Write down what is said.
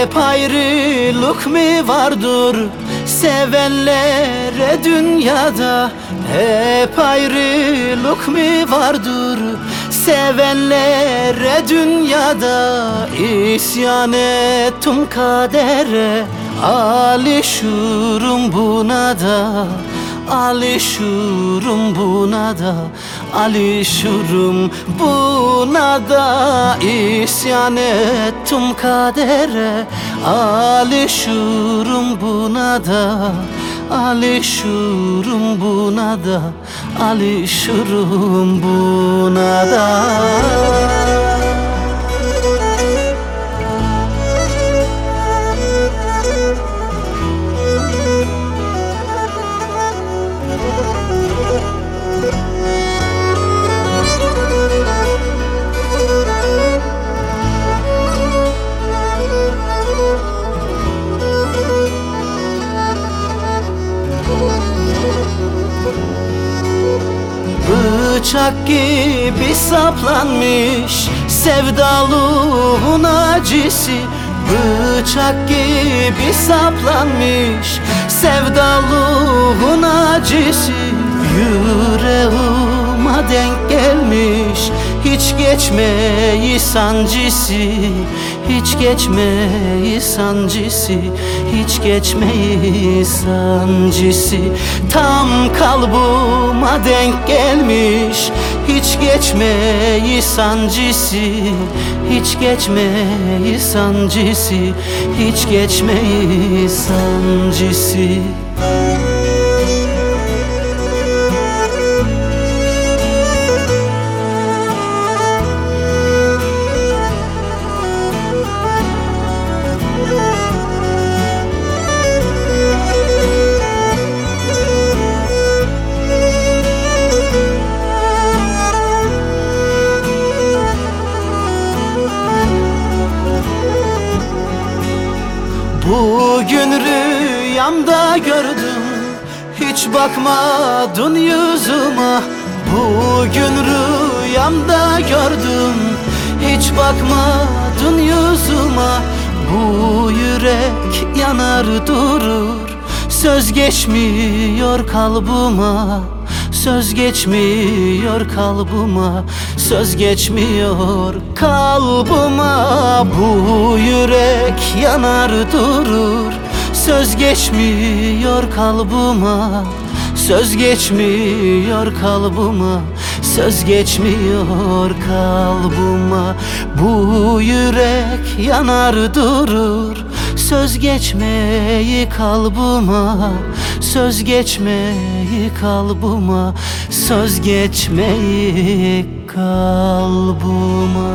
Hep ayrılık mı vardır? Sevenlere dünyada Hep ayrılık mı vardır? Sevenlere dünyada isyan ettim kadere. Alışırım buna da Alışırım buna da Alışırım buna da. İsyan ettim kadere Alışırım buna da. Alışırım buna da Alışırım buna da Bıçak gibi saplanmış sevdalığın acısı Bıçak gibi saplanmış sevdalığın acısı Yüreğime denk gelmiş hiç geçmeyi sancısı Hiç geçmeyi sancısı Hiç geçmeyi sancısı Tam kalbuma denk gelmiş Hiç geçmeyi sancısı Hiç geçmeyi sancısı Hiç geçmeyi sancısı Bugün rüyamda gördüm Hiç bakmadın yüzüme. Bugün rüyamda gördüm Hiç bakmadın yüzüme. Bu yürek yanar durur Söz geçmiyor kalbuma Söz geçmiyor kalbuma Söz geçmiyor kalbuma Bu yürek yanar durur Söz geçmiyor kalbuma Söz geçmiyor kalbuma Söz geçmiyor kalbuma Bu yürek yanar durur Söz geçmeyi kalbuma Söz geçmeyi kalbuma Söz geçmeyi kalbuma